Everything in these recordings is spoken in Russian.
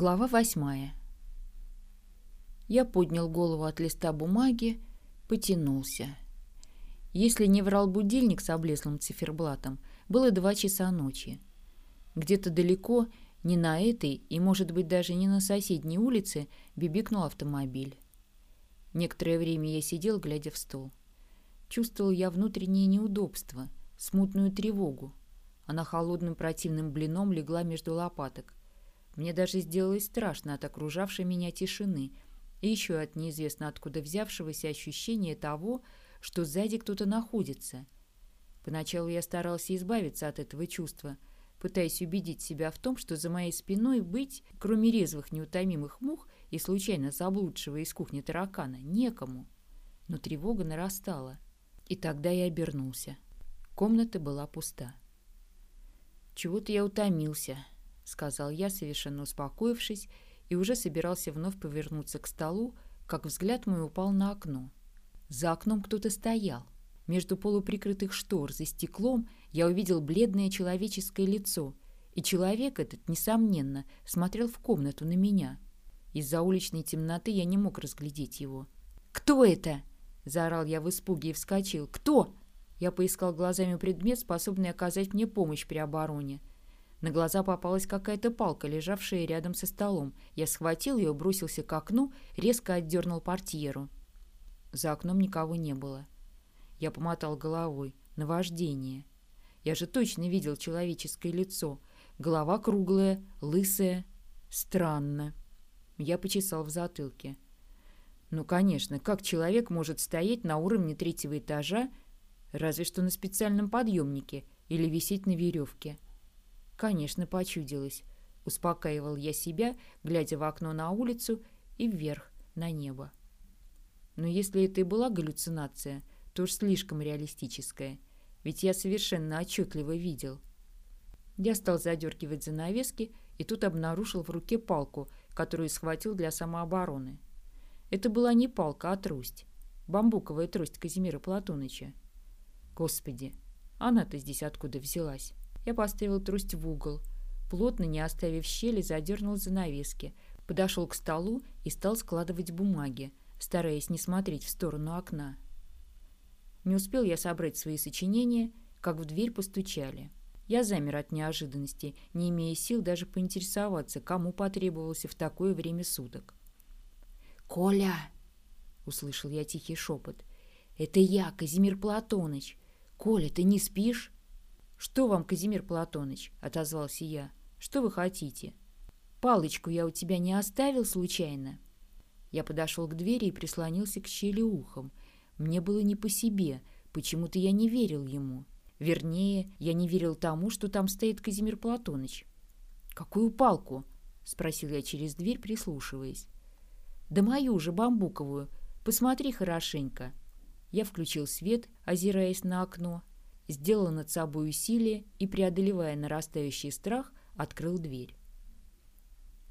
Глава восьмая. Я поднял голову от листа бумаги, потянулся. Если не врал будильник с облезлым циферблатом, было два часа ночи. Где-то далеко, не на этой и, может быть, даже не на соседней улице, бибикнул автомобиль. Некоторое время я сидел, глядя в стол. Чувствовал я внутреннее неудобство, смутную тревогу. Она холодным противным блином легла между лопаток. Мне даже сделалось страшно от окружавшей меня тишины и еще от неизвестно откуда взявшегося ощущения того, что сзади кто-то находится. Поначалу я старался избавиться от этого чувства, пытаясь убедить себя в том, что за моей спиной быть, кроме резвых неутомимых мух и случайно заблудшего из кухни таракана, некому. Но тревога нарастала. И тогда я обернулся. Комната была пуста. «Чего-то я утомился», — сказал я, совершенно успокоившись, и уже собирался вновь повернуться к столу, как взгляд мой упал на окно. За окном кто-то стоял. Между полуприкрытых штор за стеклом я увидел бледное человеческое лицо, и человек этот, несомненно, смотрел в комнату на меня. Из-за уличной темноты я не мог разглядеть его. «Кто это?» — заорал я в испуге и вскочил. «Кто?» Я поискал глазами предмет, способный оказать мне помощь при обороне. На глаза попалась какая-то палка, лежавшая рядом со столом. Я схватил ее, бросился к окну, резко отдернул портьеру. За окном никого не было. Я помотал головой. Наваждение. Я же точно видел человеческое лицо. Голова круглая, лысая. Странно. Я почесал в затылке. Ну, конечно, как человек может стоять на уровне третьего этажа разве что на специальном подъемнике или висеть на веревке. Конечно, почудилось. Успокаивал я себя, глядя в окно на улицу и вверх, на небо. Но если это и была галлюцинация, то уж слишком реалистическая, ведь я совершенно отчетливо видел. Я стал задергивать занавески и тут обнаружил в руке палку, которую схватил для самообороны. Это была не палка, а трость. Бамбуковая трость Казимира Платоныча. Господи, она-то здесь откуда взялась? Я поставил трость в угол. Плотно, не оставив щели, задернул занавески, подошел к столу и стал складывать бумаги, стараясь не смотреть в сторону окна. Не успел я собрать свои сочинения, как в дверь постучали. Я замер от неожиданности, не имея сил даже поинтересоваться, кому потребовался в такое время суток. «Коля!» — услышал я тихий шепот. «Это я, Казимир Платоныч. «Коля, ты не спишь?» «Что вам, Казимир Платоныч?» — отозвался я. «Что вы хотите?» «Палочку я у тебя не оставил случайно?» Я подошел к двери и прислонился к щели ухом. Мне было не по себе, почему-то я не верил ему. Вернее, я не верил тому, что там стоит Казимир Платоныч. «Какую палку?» — спросил я через дверь, прислушиваясь. «Да мою же, бамбуковую. Посмотри хорошенько». Я включил свет, озираясь на окно, сделал над собой усилие и, преодолевая нарастающий страх, открыл дверь.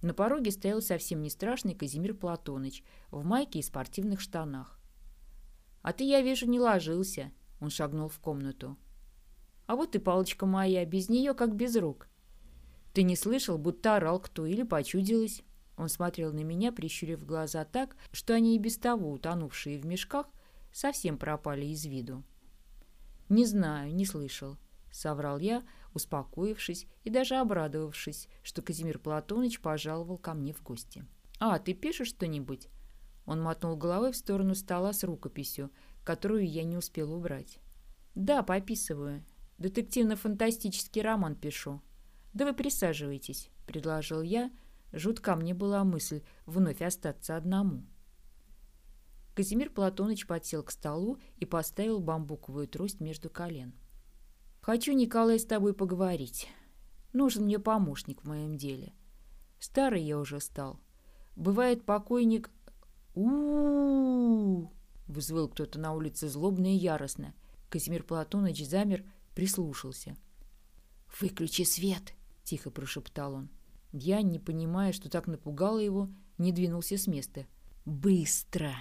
На пороге стоял совсем не страшный Казимир Платоныч в майке и спортивных штанах. «А ты, я вижу, не ложился», — он шагнул в комнату. «А вот и палочка моя, без нее как без рук». «Ты не слышал, будто орал кто или почудилось?» Он смотрел на меня, прищурив глаза так, что они и без того, утонувшие в мешках, совсем пропали из виду. «Не знаю, не слышал», — соврал я, успокоившись и даже обрадовавшись, что Казимир Платоныч пожаловал ко мне в гости. «А, ты пишешь что-нибудь?» Он мотнул головой в сторону стола с рукописью, которую я не успел убрать. «Да, пописываю. Детективно-фантастический роман пишу». «Да вы присаживайтесь», — предложил я. Жутка мне была мысль вновь остаться одному. Казимир Платоныч подсел к столу и поставил бамбуковую трость между колен. «Хочу, Николай, с тобой поговорить. Нужен мне помощник в моем деле. Старый я уже стал. Бывает покойник... у у взвыл кто-то на улице злобно и яростно. Казимир Платоныч замер, прислушался. «Выключи свет!» — тихо прошептал он. Я, не понимая, что так напугало его, не двинулся с места. «Быстро!»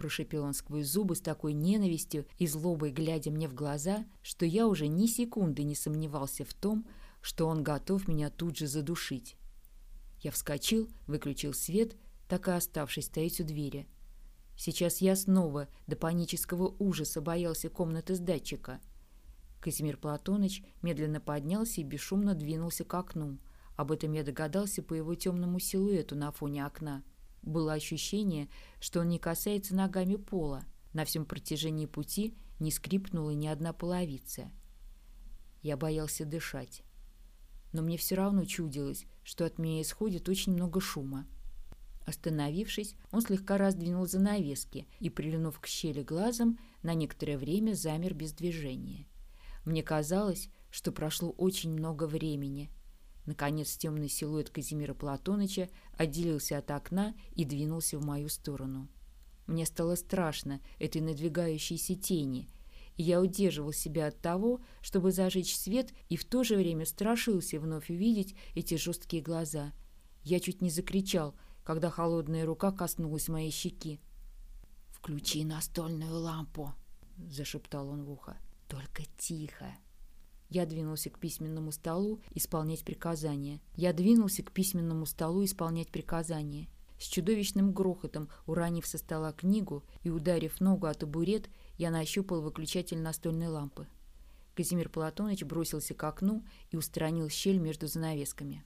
Прошипел он сквозь зубы с такой ненавистью и злобой, глядя мне в глаза, что я уже ни секунды не сомневался в том, что он готов меня тут же задушить. Я вскочил, выключил свет, так и оставшись стоять у двери. Сейчас я снова до панического ужаса боялся комнаты с датчика. Казимир Платоныч медленно поднялся и бесшумно двинулся к окну. Об этом я догадался по его темному силуэту на фоне окна. Было ощущение, что он не касается ногами пола. На всем протяжении пути не скрипнула ни одна половица. Я боялся дышать. Но мне все равно чудилось, что от меня исходит очень много шума. Остановившись, он слегка раздвинул занавески и, прильнув к щели глазом, на некоторое время замер без движения. Мне казалось, что прошло очень много времени. Наконец темный силуэт Казимира Платоныча отделился от окна и двинулся в мою сторону. Мне стало страшно этой надвигающейся тени — я удерживал себя от того, чтобы зажечь свет, и в то же время страшился вновь увидеть эти жесткие глаза. Я чуть не закричал, когда холодная рука коснулась моей щеки. «Включи настольную лампу», — зашептал он в ухо. «Только тихо». Я двинулся к письменному столу исполнять приказания. Я двинулся к письменному столу исполнять приказания. С чудовищным грохотом, уранив со стола книгу и ударив ногу о табурет, я нащупал выключатель настольной лампы. Казимир Платоныч бросился к окну и устранил щель между занавесками.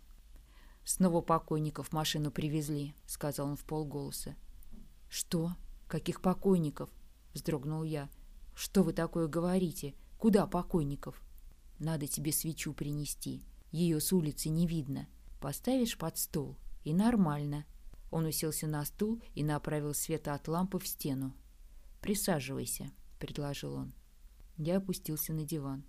«Снова покойников машину привезли», — сказал он в полголоса. «Что? Каких покойников?» — вздрогнул я. «Что вы такое говорите? Куда покойников?» «Надо тебе свечу принести. Ее с улицы не видно. Поставишь под стол, и нормально». Он уселся на стул и направил свет от лампы в стену. «Присаживайся» предложил он. Я опустился на диван.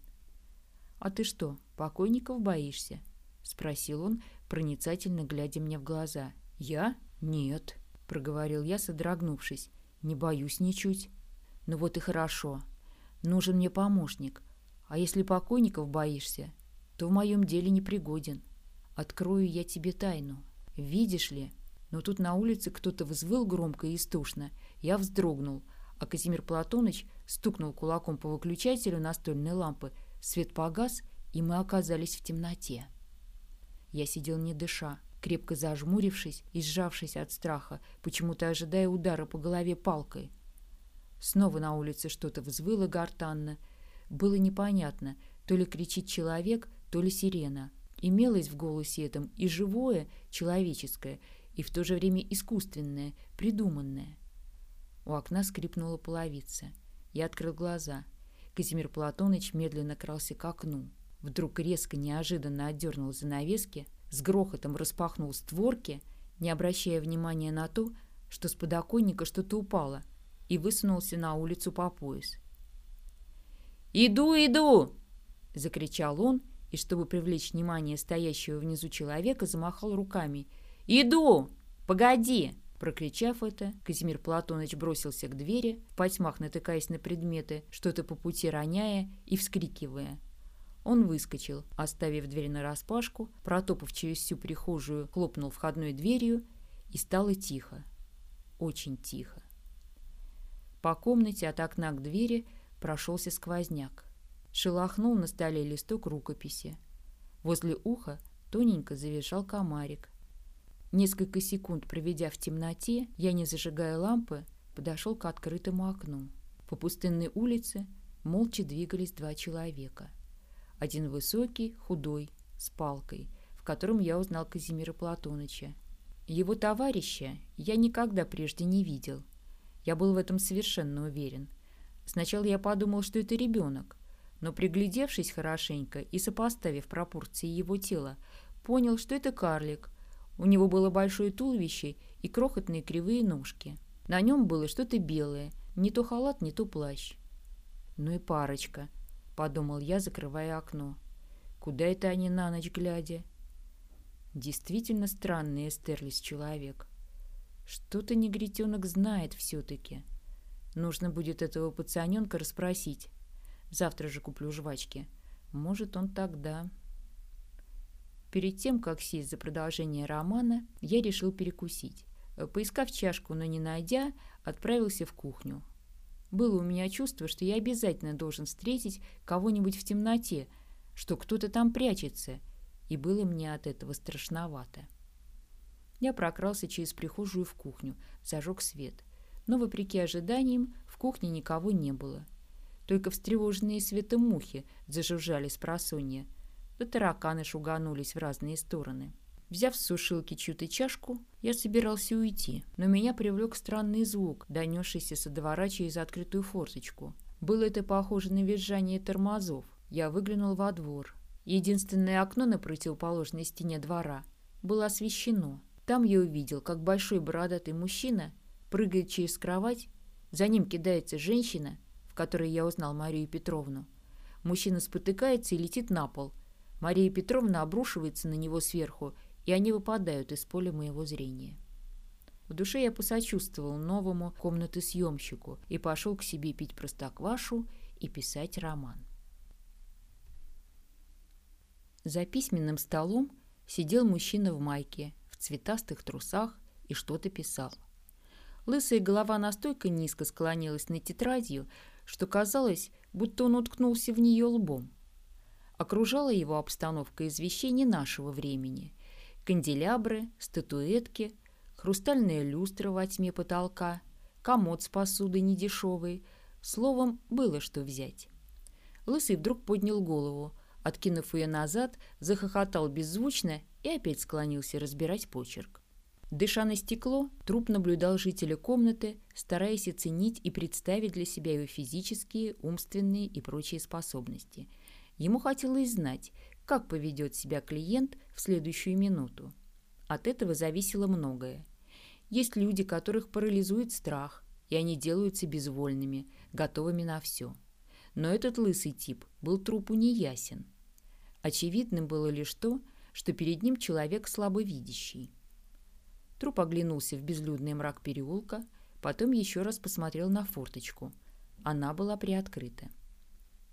«А ты что, покойников боишься?» — спросил он, проницательно глядя мне в глаза. «Я? Нет», — проговорил я, содрогнувшись. «Не боюсь ничуть». «Ну вот и хорошо. Нужен мне помощник. А если покойников боишься, то в моем деле непригоден. Открою я тебе тайну. Видишь ли?» Но тут на улице кто-то взвыл громко и истошно. Я вздрогнул — а Казимир Платоныч стукнул кулаком по выключателю настольной лампы. Свет погас, и мы оказались в темноте. Я сидел не дыша, крепко зажмурившись и сжавшись от страха, почему-то ожидая удара по голове палкой. Снова на улице что-то взвыло гортанно. Было непонятно, то ли кричит человек, то ли сирена. Имелось в голосе этом и живое, человеческое, и в то же время искусственное, придуманное — у окна скрипнула половица. Я открыл глаза. Казимир Платоныч медленно крался к окну. Вдруг резко, неожиданно отдернул занавески, с грохотом распахнул створки, не обращая внимания на то, что с подоконника что-то упало, и высунулся на улицу по пояс. «Иду, иду!» — закричал он, и, чтобы привлечь внимание стоящего внизу человека, замахал руками. «Иду! Погоди!» Прокричав это, Казимир Платоныч бросился к двери, в потьмах натыкаясь на предметы, что-то по пути роняя и вскрикивая. Он выскочил, оставив дверь нараспашку, протопав через всю прихожую, хлопнул входной дверью, и стало тихо. Очень тихо. По комнате от окна к двери прошелся сквозняк. Шелохнул на столе листок рукописи. Возле уха тоненько завешал комарик, Несколько секунд проведя в темноте, я, не зажигая лампы, подошел к открытому окну. По пустынной улице молча двигались два человека. Один высокий, худой, с палкой, в котором я узнал Казимира Платоныча. Его товарища я никогда прежде не видел. Я был в этом совершенно уверен. Сначала я подумал, что это ребенок, но приглядевшись хорошенько и сопоставив пропорции его тела, понял, что это карлик, у него было большое туловище и крохотные кривые ножки. На нем было что-то белое, не то халат, не то плащ. «Ну и парочка», — подумал я, закрывая окно. «Куда это они на ночь глядя?» Действительно странный Эстерлис человек. Что-то негритенок знает все-таки. Нужно будет этого пацаненка расспросить. Завтра же куплю жвачки. Может, он тогда... Перед тем, как сесть за продолжение романа, я решил перекусить. Поискав чашку, но не найдя, отправился в кухню. Было у меня чувство, что я обязательно должен встретить кого-нибудь в темноте, что кто-то там прячется, и было мне от этого страшновато. Я прокрался через прихожую в кухню, зажег свет. Но, вопреки ожиданиям, в кухне никого не было. Только встревоженные светом мухи зажужжали с просонья, да тараканы шуганулись в разные стороны. Взяв с сушилки чью-то чашку, я собирался уйти, но меня привлек странный звук, донесшийся со двора через открытую форточку. Было это похоже на визжание тормозов. Я выглянул во двор. Единственное окно на противоположной стене двора было освещено. Там я увидел, как большой бородатый мужчина прыгает через кровать, за ним кидается женщина, в которой я узнал Марию Петровну. Мужчина спотыкается и летит на пол. Мария Петровна обрушивается на него сверху и они выпадают из поля моего зрения. В душе я посочувствовал новому комнатосъемщику и пошел к себе пить простоквашу и писать роман. За письменным столом сидел мужчина в майке, в цветастых трусах и что-то писал. Лысая голова настолько низко склонилась над тетрадью, что казалось, будто он уткнулся в нее лбом. Окружала его обстановка из вещей нашего времени – канделябры, статуэтки, хрустальная люстра во тьме потолка, комод с посудой недешевой. Словом, было что взять. Лысый вдруг поднял голову, откинув ее назад, захохотал беззвучно и опять склонился разбирать почерк. Дыша на стекло, труп наблюдал жителя комнаты, стараясь оценить и представить для себя его физические, умственные и прочие способности. Ему хотелось знать, как поведет себя клиент в следующую минуту. От этого зависело многое. Есть люди, которых парализует страх, и они делаются безвольными, готовыми на все. Но этот лысый тип был трупу неясен. Очевидным было лишь то, что перед ним человек слабовидящий. Труп оглянулся в безлюдный мрак переулка, потом еще раз посмотрел на форточку. Она была приоткрыта.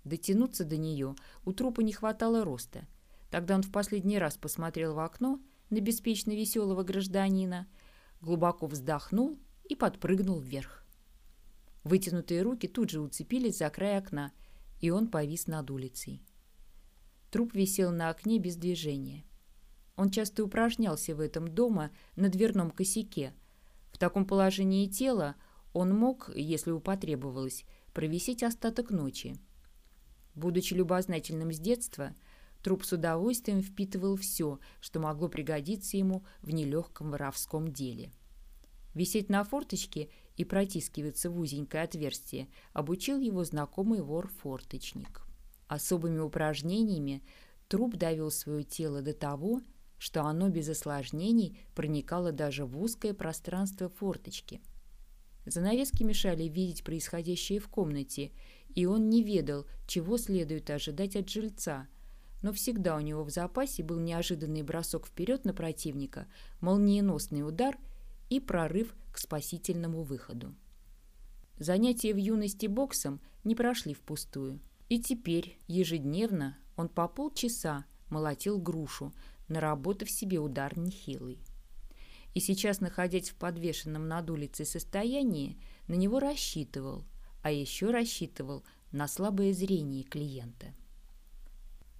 Дотянуться до нее у трупа не хватало роста. Тогда он в последний раз посмотрел в окно на беспечно веселого гражданина, глубоко вздохнул и подпрыгнул вверх. Вытянутые руки тут же уцепились за край окна, и он повис над улицей. Труп висел на окне без движения. Он часто упражнялся в этом дома на дверном косяке. В таком положении тела он мог, если бы потребовалось, провисеть остаток ночи. Будучи любознательным с детства, труп с удовольствием впитывал все, что могло пригодиться ему в нелегком воровском деле. Висеть на форточке и протискиваться в узенькое отверстие обучил его знакомый вор-форточник. Особыми упражнениями труп довел свое тело до того, что оно без осложнений проникало даже в узкое пространство форточки. Занавески мешали видеть происходящее в комнате, и он не ведал, чего следует ожидать от жильца. Но всегда у него в запасе был неожиданный бросок вперед на противника, молниеносный удар и прорыв к спасительному выходу. Занятия в юности боксом не прошли впустую. И теперь, ежедневно, он по полчаса молотил грушу, наработав себе удар нехилый. И сейчас, находясь в подвешенном над улицей состоянии, на него рассчитывал – а еще рассчитывал на слабое зрение клиента.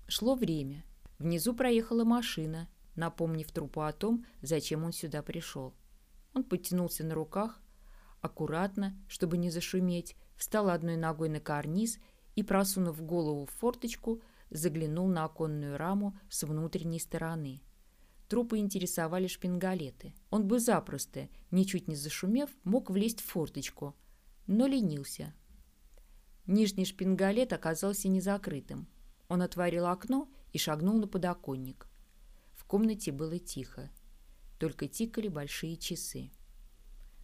Шло время. Внизу проехала машина, напомнив трупу о том, зачем он сюда пришел. Он подтянулся на руках, аккуратно, чтобы не зашуметь, встал одной ногой на карниз и, просунув голову в форточку, заглянул на оконную раму с внутренней стороны. Трупы интересовали шпингалеты. Он бы запросто, ничуть не зашумев, мог влезть в форточку, но ленился. Нижний шпингалет оказался незакрытым. Он отворил окно и шагнул на подоконник. В комнате было тихо. Только тикали большие часы.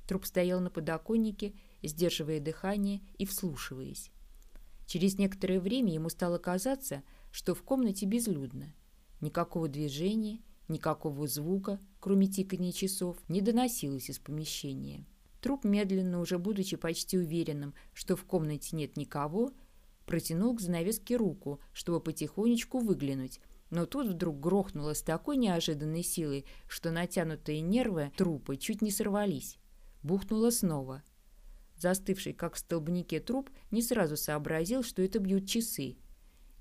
Труп стоял на подоконнике, сдерживая дыхание и вслушиваясь. Через некоторое время ему стало казаться, что в комнате безлюдно. Никакого движения, никакого звука, кроме тикания часов, не доносилось из помещения. Труп, медленно, уже будучи почти уверенным, что в комнате нет никого, протянул к занавеске руку, чтобы потихонечку выглянуть. Но тут вдруг грохнуло с такой неожиданной силой, что натянутые нервы трупа чуть не сорвались. Бухнуло снова. Застывший, как в столбнике труп, не сразу сообразил, что это бьют часы.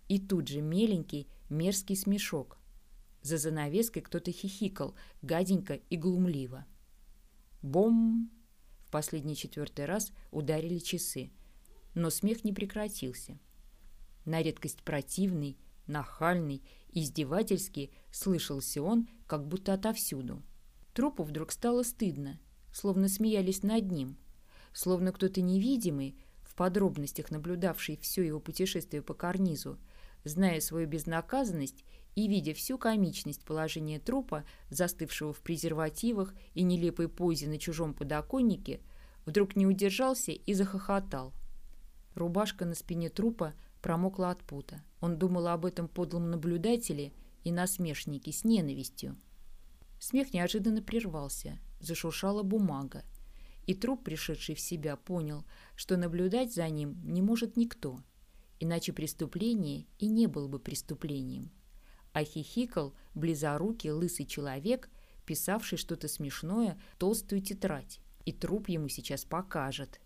И тут же меленький, мерзкий смешок. За занавеской кто-то хихикал, гаденько и глумливо. Бом! В последний четвертый раз ударили часы, но смех не прекратился. На редкость противный, нахальный, издевательский слышался он, как будто отовсюду. Трупу вдруг стало стыдно, словно смеялись над ним, словно кто-то невидимый, в подробностях наблюдавший все его путешествие по карнизу, зная свою безнаказанность и видя всю комичность положения трупа, застывшего в презервативах и нелепой позе на чужом подоконнике, вдруг не удержался и захохотал. Рубашка на спине трупа промокла от пута. Он думал об этом подлом наблюдателе и насмешнике с ненавистью. Смех неожиданно прервался, зашуршала бумага, и труп, пришедший в себя, понял, что наблюдать за ним не может никто, иначе преступление и не было бы преступлением а хихикал близорукий лысый человек, писавший что-то смешное толстую тетрадь, и труп ему сейчас покажет.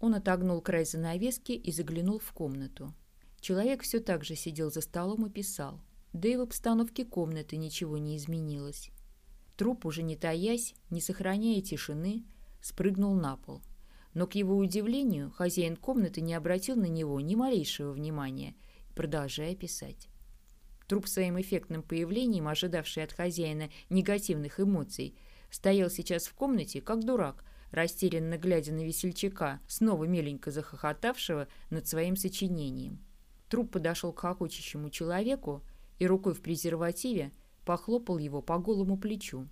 Он отогнул край занавески и заглянул в комнату. Человек все так же сидел за столом и писал. Да и в обстановке комнаты ничего не изменилось. Труп, уже не таясь, не сохраняя тишины, спрыгнул на пол. Но, к его удивлению, хозяин комнаты не обратил на него ни малейшего внимания, продолжая писать. Труп своим эффектным появлением, ожидавший от хозяина негативных эмоций, стоял сейчас в комнате, как дурак, растерянно глядя на весельчака, снова меленько захохотавшего над своим сочинением. Труп подошел к хохочущему человеку и рукой в презервативе похлопал его по голому плечу.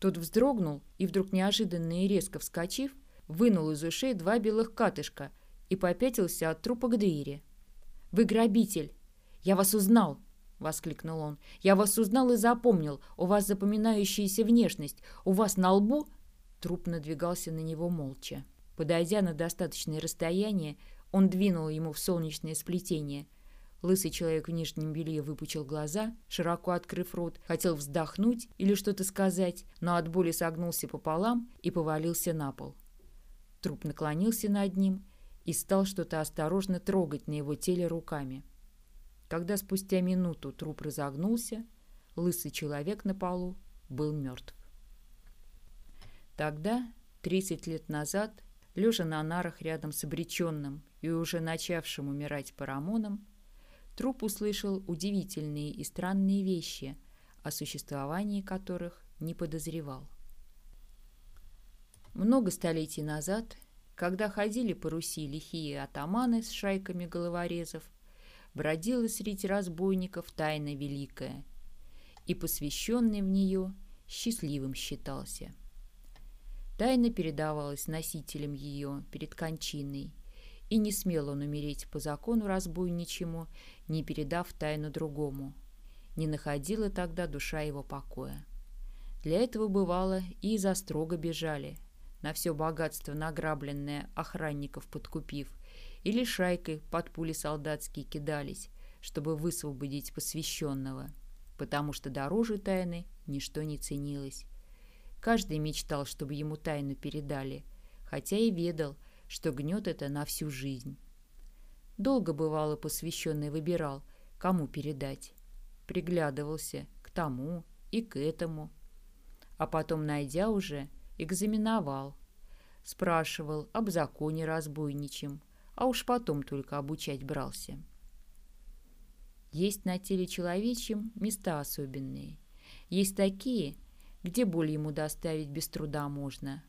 Тот вздрогнул и вдруг неожиданно и резко вскочив, вынул из ушей два белых катышка и попятился от трупа к двери. «Вы грабитель! Я вас узнал!» — воскликнул он. «Я вас узнал и запомнил. У вас запоминающаяся внешность. У вас на лбу...» Труп надвигался на него молча. Подойдя на достаточное расстояние, он двинул ему в солнечное сплетение. Лысый человек в нижнем белье выпучил глаза, широко открыв рот, хотел вздохнуть или что-то сказать, но от боли согнулся пополам и повалился на пол. Труп наклонился над ним и стал что-то осторожно трогать на его теле руками. Когда спустя минуту труп разогнулся, лысый человек на полу был мертв. Тогда, 30 лет назад, лежа на нарах рядом с обреченным и уже начавшим умирать парамоном, труп услышал удивительные и странные вещи, о существовании которых не подозревал. Много столетий назад, когда ходили по Руси лихие атаманы с шайками головорезов, бродила среди разбойников тайна великая, и посвященный в нее счастливым считался. Тайна передавалась носителям ее перед кончиной, и не смел он умереть по закону разбойничьему, не передав тайну другому. Не находила тогда душа его покоя. Для этого бывало и из строго бежали, на все богатство награбленное охранников подкупив, или шайкой под пули солдатские кидались, чтобы высвободить посвященного, потому что дороже тайны ничто не ценилось. Каждый мечтал, чтобы ему тайну передали, хотя и ведал, что гнет это на всю жизнь. Долго бывало посвященный выбирал, кому передать. Приглядывался к тому и к этому. А потом, найдя уже, экзаменовал. Спрашивал об законе разбойничьем, а уж потом только обучать брался. Есть на теле человечьем места особенные. Есть такие, где боль ему доставить без труда можно,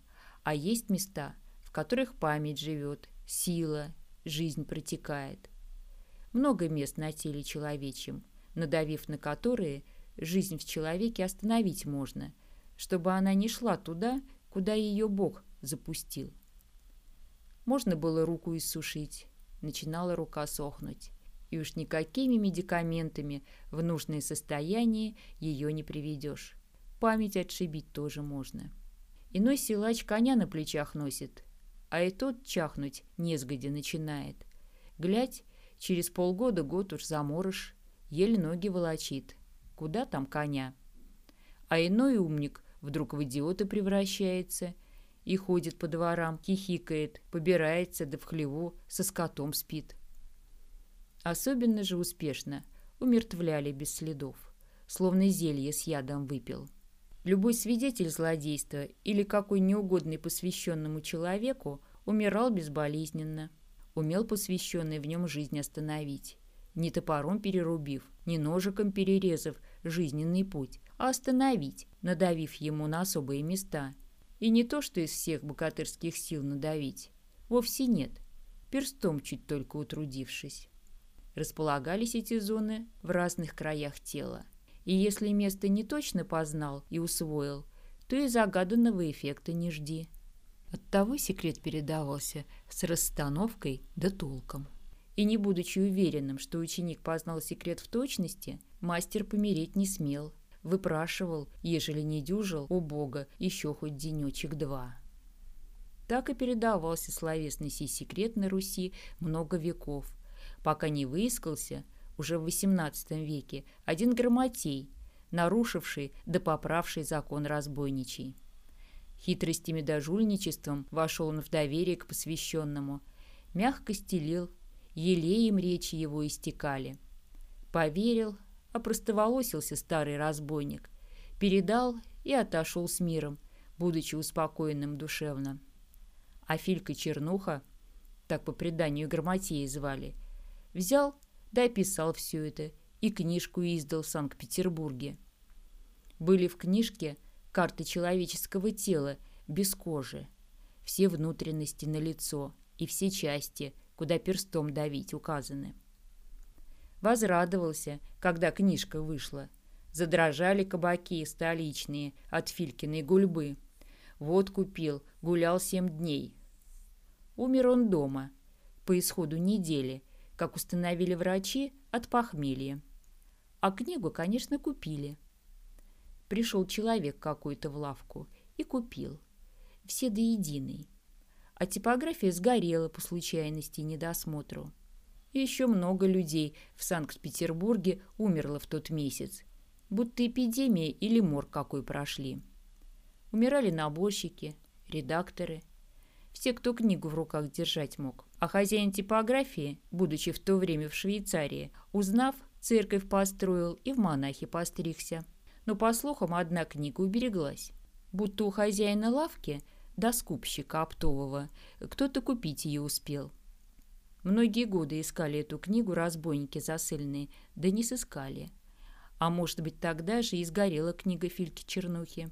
а есть места, в которых память живет, сила, жизнь протекает. Много мест на теле человечьем, надавив на которые жизнь в человеке остановить можно, чтобы она не шла туда, куда ее Бог запустил. Можно было руку иссушить. Начинала рука сохнуть. И уж никакими медикаментами в нужное состояние ее не приведешь. Память отшибить тоже можно. Иной силач коня на плечах носит, а и тот чахнуть несгодя начинает. Глядь, через полгода год уж заморыш, еле ноги волочит. Куда там коня? А иной умник вдруг в идиота превращается — и ходит по дворам, хихикает, побирается, да в хлеву со скотом спит. Особенно же успешно умертвляли без следов. словно зелье с ядом выпил. Любой свидетель злодейства или какой неугодный посвященному человеку умирал безболезненно. Умел посвященный в нем жизнь остановить. Не топором перерубив, не ножиком перерезав жизненный путь, остановить, надавив ему на особые места. И не то, что из всех богатырских сил надавить. Вовсе нет, перстом чуть только утрудившись. Располагались эти зоны в разных краях тела – и если место не точно познал и усвоил, то и загаданного эффекта не жди. Оттого секрет передавался с расстановкой да толком. И не будучи уверенным, что ученик познал секрет в точности, мастер помереть не смел. Выпрашивал, ежели не дюжил, у Бога еще хоть денечек-два. Так и передавался словесный сей секрет на Руси много веков, пока не выискался – уже в XVIII веке, один грамотей, нарушивший да поправший закон разбойничий. Хитростями да жульничеством вошел он в доверие к посвященному, мягко стелил, елеем речи его истекали. Поверил, опростоволосился старый разбойник, передал и отошел с миром, будучи успокоенным душевно. А Филька Чернуха, так по преданию Грамотеи звали, взял да описал все это и книжку издал в Санкт-Петербурге. Были в книжке карты человеческого тела без кожи, все внутренности на лицо и все части, куда перстом давить указаны. Возрадовался, когда книжка вышла. Задрожали кабаки столичные от Филькиной гульбы. Вот купил, гулял семь дней. Умер он дома, по исходу недели, как установили врачи, от похмелья. А книгу, конечно, купили. Пришел человек какой-то в лавку и купил. Все до единой. А типография сгорела по случайности и недосмотру. Еще много людей в Санкт-Петербурге умерло в тот месяц. Будто эпидемия или мор какой прошли. Умирали наборщики, редакторы. Все, кто книгу в руках держать мог. А хозяин типографии, будучи в то время в Швейцарии, узнав, церковь построил и в монахи постригся. Но, по слухам, одна книга убереглась. Будто у хозяина лавки, до скупщика оптового, кто-то купить ее успел. Многие годы искали эту книгу разбойники засыльные, да не сыскали. А может быть, тогда же и сгорела книга Фильки Чернухи.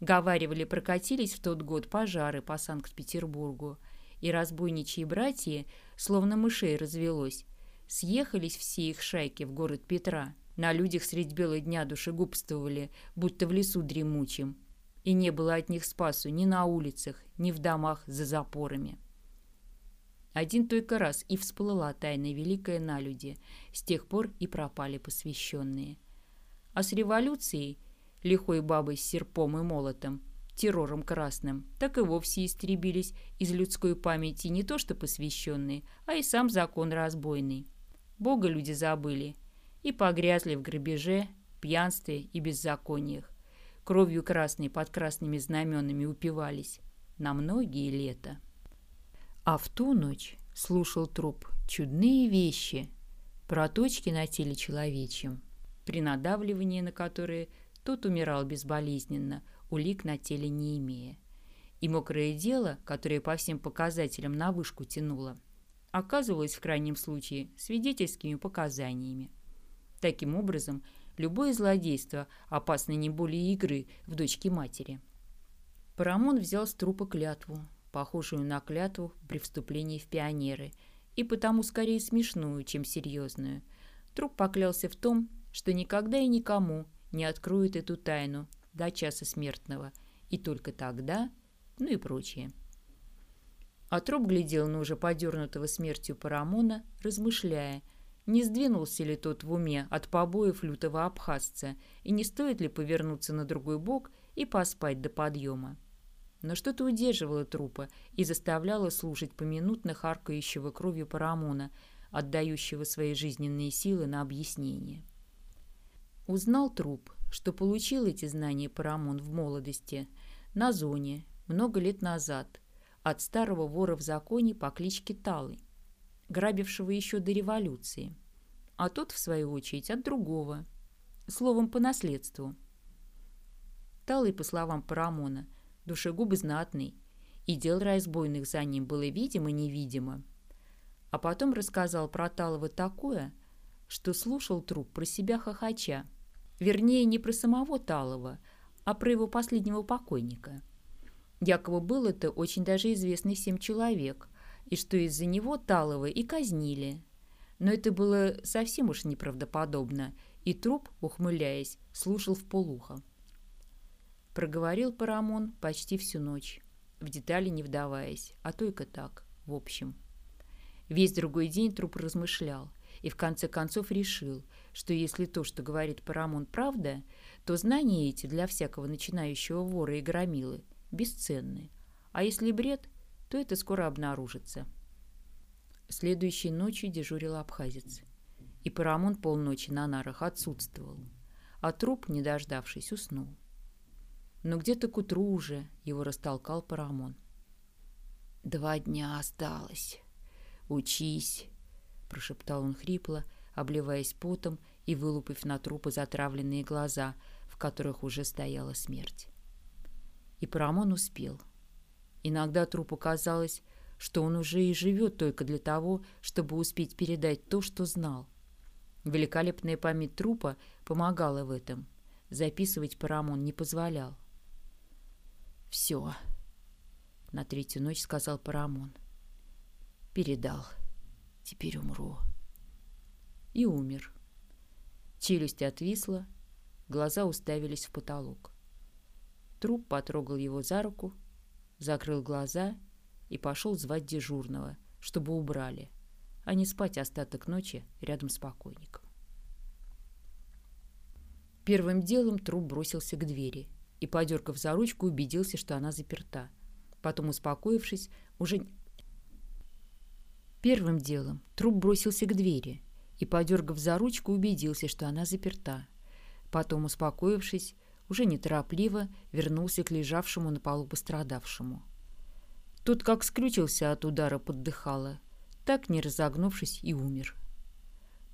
Говаривали, прокатились в тот год пожары по Санкт-Петербургу – и разбойничьи братья, словно мышей развелось, съехались все их шайки в город Петра. На людях средь бела дня душегубствовали, будто в лесу дремучим. И не было от них спасу ни на улицах, ни в домах за запорами. Один только раз и всплыла тайна великая на люди, с тех пор и пропали посвященные. А с революцией, лихой бабой с серпом и молотом, террором красным, так и вовсе истребились из людской памяти не то что посвященные, а и сам закон разбойный. Бога люди забыли и погрязли в грабеже, пьянстве и беззакониях. Кровью красной под красными знаменами упивались на многие лета. А в ту ночь слушал труп чудные вещи про точки на теле человечьем, при надавливании на которые тот умирал безболезненно – улик на теле не имея. И мокрое дело, которое по всем показателям на вышку тянуло, оказывалось в крайнем случае свидетельскими показаниями. Таким образом, любое злодейство опасно не более игры в дочке матери. Парамон взял с трупа клятву, похожую на клятву при вступлении в пионеры, и потому скорее смешную, чем серьезную. Труп поклялся в том, что никогда и никому не откроет эту тайну, до часа смертного, и только тогда, ну и прочее. А труп глядел на уже подернутого смертью Парамона, размышляя, не сдвинулся ли тот в уме от побоев лютого абхазца, и не стоит ли повернуться на другой бок и поспать до подъема. Но что-то удерживало трупа и заставляло слушать поминутно харкающего кровью Парамона, отдающего свои жизненные силы на объяснение. Узнал труп, что получил эти знания Парамон в молодости на зоне много лет назад от старого вора в законе по кличке Талы, грабившего еще до революции, а тот, в свою очередь, от другого, словом, по наследству. Талый, по словам Парамона, душегубы знатный, и дел разбойных за ним было видимо-невидимо. А потом рассказал про Талова такое, что слушал труп про себя хохоча. Вернее, не про самого Талова, а про его последнего покойника. Якобы был это очень даже известный всем человек, и что из-за него Талова и казнили. Но это было совсем уж неправдоподобно, и труп, ухмыляясь, слушал в полухо. Проговорил Парамон почти всю ночь, в детали не вдаваясь, а только так, в общем. Весь другой день труп размышлял и в конце концов решил, что если то, что говорит Парамон, правда, то знания эти для всякого начинающего вора и громилы бесценны, а если бред, то это скоро обнаружится. Следующей ночью дежурил абхазец, и Парамон полночи на нарах отсутствовал, а труп, не дождавшись, уснул но где-то к утру уже его растолкал Парамон. «Два дня осталось. Учись», — прошептал он хрипло, обливаясь потом и вылупив на трупы затравленные глаза, в которых уже стояла смерть. И Парамон успел. Иногда трупу казалось, что он уже и живет только для того, чтобы успеть передать то, что знал. Великолепная память трупа помогала в этом. Записывать Парамон не позволял. «Все», — на третью ночь сказал Парамон. «Передал. Теперь умру». И умер. Челюсть отвисла, глаза уставились в потолок. Труп потрогал его за руку, закрыл глаза и пошел звать дежурного, чтобы убрали, а не спать остаток ночи рядом с покойником. Первым делом труп бросился к двери — и, подергав за ручку, убедился, что она заперта. Потом, успокоившись, уже... Первым делом труп бросился к двери и, подергав за ручку, убедился, что она заперта. Потом, успокоившись, уже неторопливо вернулся к лежавшему на полу пострадавшему. Тот как скрючился от удара поддыхало, так, не разогнувшись, и умер.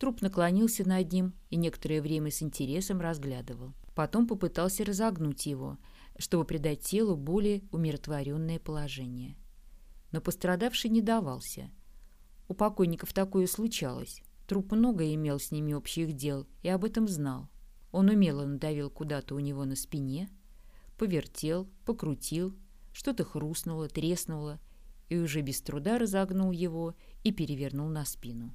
Труп наклонился над ним и некоторое время с интересом разглядывал. Потом попытался разогнуть его, чтобы придать телу более умиротворенное положение. Но пострадавший не давался. У покойников такое случалось. Труп много имел с ними общих дел и об этом знал. Он умело надавил куда-то у него на спине, повертел, покрутил, что-то хрустнуло, треснуло, и уже без труда разогнул его и перевернул на спину.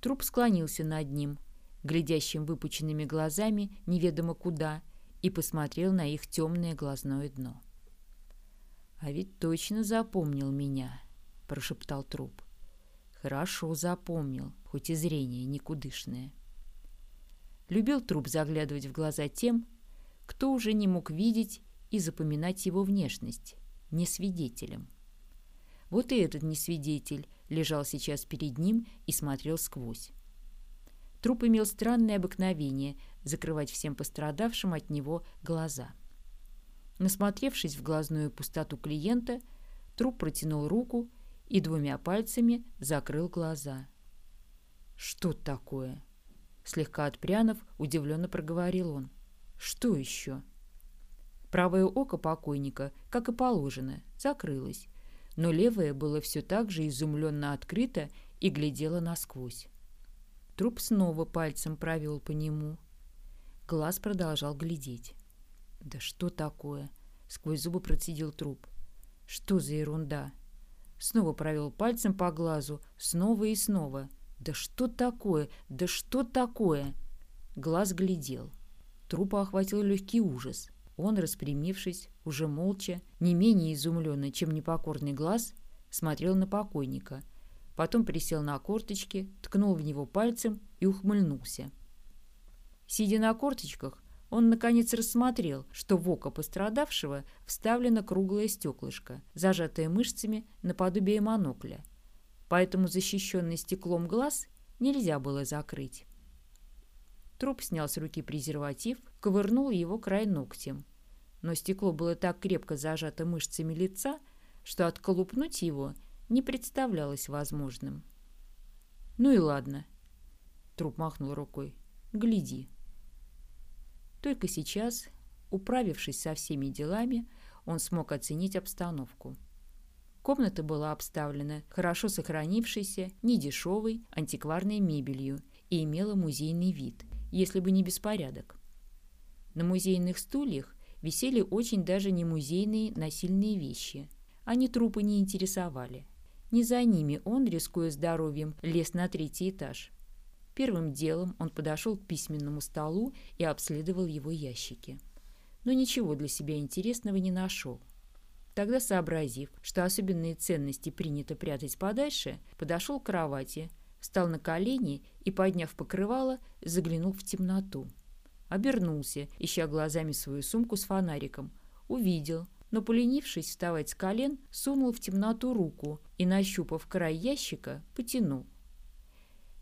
Труп склонился над ним, глядящим выпученными глазами неведомо куда, и посмотрел на их темное глазное дно. «А ведь точно запомнил меня», — прошептал труп. «Хорошо запомнил, хоть и зрение никудышное». Любил труп заглядывать в глаза тем, кто уже не мог видеть и запоминать его внешность, не свидетелем. Вот и этот несвидетель лежал сейчас перед ним и смотрел сквозь. Труп имел странное обыкновение закрывать всем пострадавшим от него глаза. Насмотревшись в глазную пустоту клиента, труп протянул руку и двумя пальцами закрыл глаза. «Что такое?» Слегка отпрянув, удивленно проговорил он. «Что еще?» Правое око покойника, как и положено, закрылось, но левое было все так же изумленно открыто и глядело насквозь. Труп снова пальцем провел по нему. Глаз продолжал глядеть. «Да что такое?» — сквозь зубы процедил труп. «Что за ерунда?» Снова провел пальцем по глазу, снова и снова. «Да что такое? Да что такое?» Глаз глядел. Трупа охватил легкий ужас. Он, распрямившись, уже молча, не менее изумленно, чем непокорный глаз, смотрел на покойника — Потом присел на корточки, ткнул в него пальцем и ухмыльнулся. Сидя на корточках, он, наконец, рассмотрел, что в око пострадавшего вставлено круглое стеклышко, зажатое мышцами наподобие монокля. Поэтому защищенный стеклом глаз нельзя было закрыть. Труп снял с руки презерватив, ковырнул его край ногтем. Но стекло было так крепко зажато мышцами лица, что отколупнуть его – не представлялось возможным. «Ну и ладно», — труп махнул рукой. «Гляди». Только сейчас, управившись со всеми делами, он смог оценить обстановку. Комната была обставлена хорошо сохранившейся, недешевой, антикварной мебелью и имела музейный вид, если бы не беспорядок. На музейных стульях висели очень даже не музейные насильные вещи. Они трупы не интересовали. Не за ними он, рискуя здоровьем, лез на третий этаж. Первым делом он подошел к письменному столу и обследовал его ящики. Но ничего для себя интересного не нашел. Тогда, сообразив, что особенные ценности принято прятать подальше, подошел к кровати, встал на колени и, подняв покрывало, заглянул в темноту. Обернулся, ища глазами свою сумку с фонариком. Увидел, но, поленившись вставать с колен, сунул в темноту руку и, нащупав край ящика, потянул.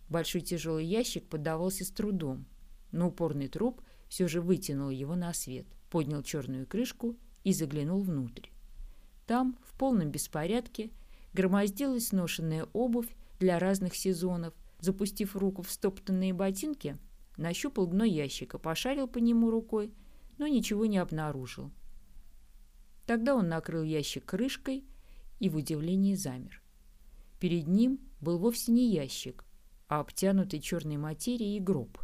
Большой тяжелый ящик поддавался с трудом, но упорный труп все же вытянул его на свет, поднял черную крышку и заглянул внутрь. Там, в полном беспорядке, громоздилась ношенная обувь для разных сезонов. Запустив руку в стоптанные ботинки, Нащупал дно ящика, пошарил по нему рукой, но ничего не обнаружил. Тогда он накрыл ящик крышкой и в удивлении замер. Перед ним был вовсе не ящик, а обтянутый черной материей гроб.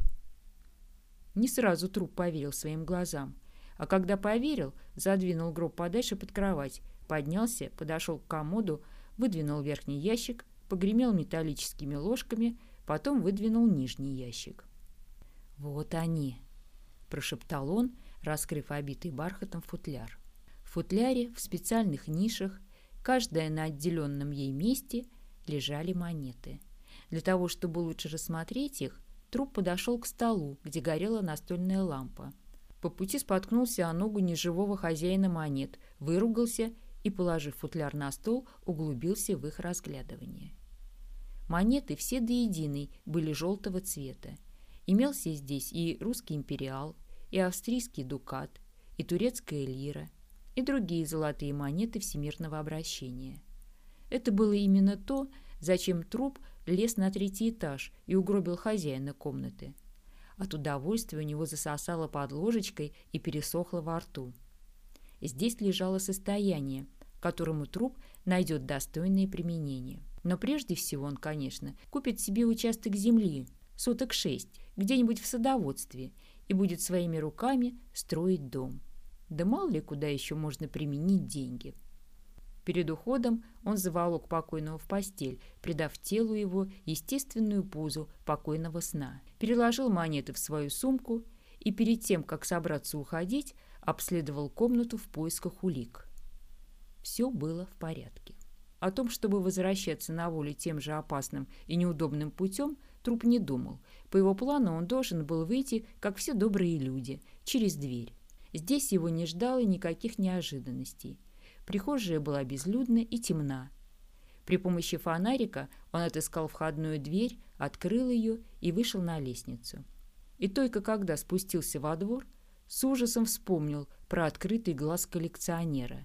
Не сразу труп поверил своим глазам, а когда поверил, задвинул гроб подальше под кровать, поднялся, подошел к комоду, выдвинул верхний ящик, погремел металлическими ложками, потом выдвинул нижний ящик. «Вот они!» – прошептал он, раскрыв обитый бархатом футляр. В футляре, в специальных нишах, каждая на отделенном ей месте, лежали монеты. Для того, чтобы лучше рассмотреть их, труп подошел к столу, где горела настольная лампа. По пути споткнулся о ногу неживого хозяина монет, выругался и, положив футляр на стол, углубился в их разглядывание. Монеты все до единой были желтого цвета. Имелся здесь и русский империал, и австрийский дукат, и турецкая лира, и другие золотые монеты всемирного обращения. Это было именно то, зачем труп лез на третий этаж и угробил хозяина комнаты. От удовольствия у него засосало под ложечкой и пересохло во рту. Здесь лежало состояние, которому труп найдет достойное применение. Но прежде всего он, конечно, купит себе участок земли, соток шесть, где-нибудь в садоводстве и будет своими руками строить дом. Да мало ли куда еще можно применить деньги. Перед уходом он заволок покойного в постель, придав телу его естественную позу покойного сна. Переложил монеты в свою сумку и перед тем, как собраться уходить, обследовал комнату в поисках улик. Все было в порядке. О том, чтобы возвращаться на волю тем же опасным и неудобным путем, труп не думал, по его плану он должен был выйти, как все добрые люди, через дверь. Здесь его не ждало никаких неожиданностей. Прихожая была безлюдна и темна. При помощи фонарика он отыскал входную дверь, открыл ее и вышел на лестницу. И только когда спустился во двор, с ужасом вспомнил про открытый глаз коллекционера.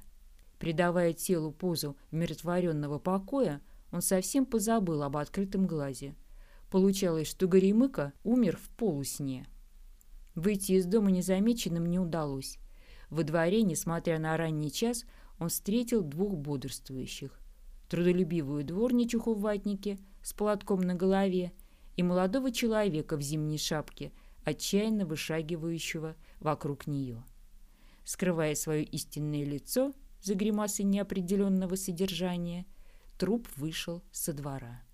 Придавая телу позу умиротворенного покоя, он совсем позабыл об открытом глазе. Получалось, что Горемыка умер в полусне. Выйти из дома незамеченным не удалось. Во дворе, несмотря на ранний час, он встретил двух бодрствующих. Трудолюбивую дворничуху в ватнике с платком на голове и молодого человека в зимней шапке, отчаянно вышагивающего вокруг нее. Скрывая свое истинное лицо за гримасой неопределенного содержания, труп вышел со двора.